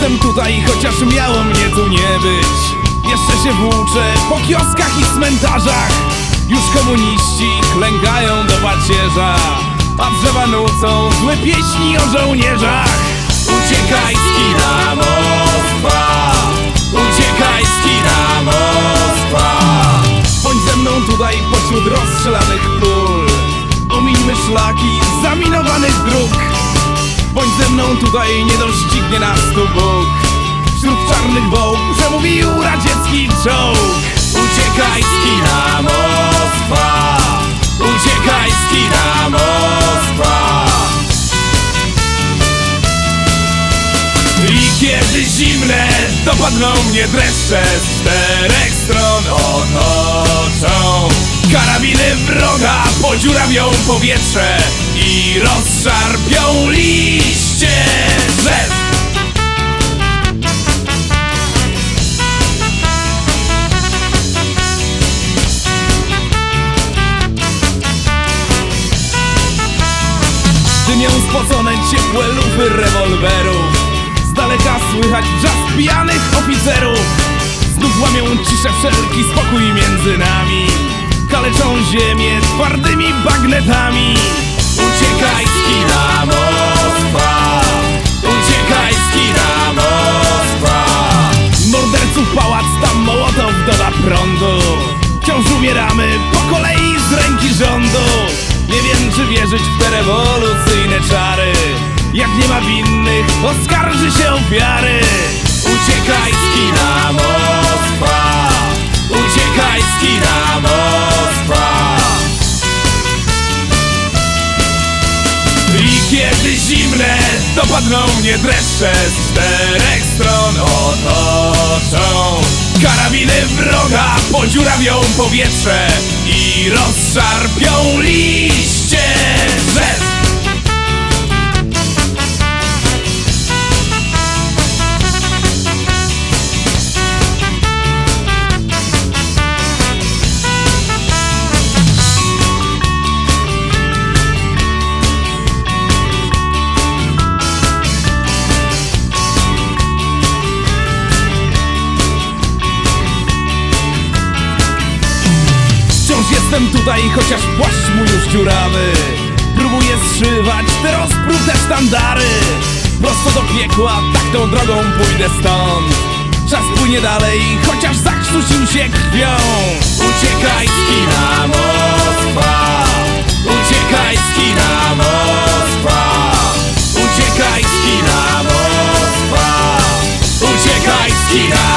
Jestem tutaj, chociaż miało mnie tu nie być. Jeszcze się włóczę po kioskach i cmentarzach. Już komuniści klękają do pacierza A drzewa nucą złe pieśni o żołnierzach. Uciekaj z kina Moskwa Uciekaj z kina Moskwa. Bądź ze mną tutaj pośród rozstrzelanych pól. Omińmy szlaki zaminowanych dróg tutaj, nie doścignie nas tu Bóg. Wśród czarnych wołk przemówił radziecki czołg. Uciekaj z kina Moskwa. Uciekaj z kina Moskwa. I kiedy zimne dopadną mnie dreszcze Z czterech stron otoczą Karabiny wroga podziurawią powietrze I rozszarpią liście drzew. Dymią spocone ciepłe lufy rewolwerów Z daleka słychać wrzask pijanych oficerów Znów łamią ciszę wszelki spokój między nami. Kaleczą ziemię twardymi bagnetami. Uciekaj z kina Moskwa. Uciekaj z kina Moskwa. Morderców pałac, tam Mołotow doda prądu. Wciąż umieramy po kolei z ręki rządu. Nie wiem czy wierzyć w te rewolucyjne czary. Jak nie ma winnych, oskarży się ofiary. Uciekaj z kina Moskwa I kiedy zimne dopadną mnie dreszcze. Z czterech stron otoczą. Karabiny wroga podziurawią powietrze I rozszarpią Jestem tutaj, chociaż płaszcz mój już dziurawy. Próbuję zszywać te rozprute sztandary. Prosto do piekła, tak tą drogą pójdę stąd. Czas płynie dalej, chociaż zakrztusił się krwią. Uciekaj z kina Moskwa. Uciekaj z kina Moskwa. Uciekaj z kina Moskwa. Uciekaj z kina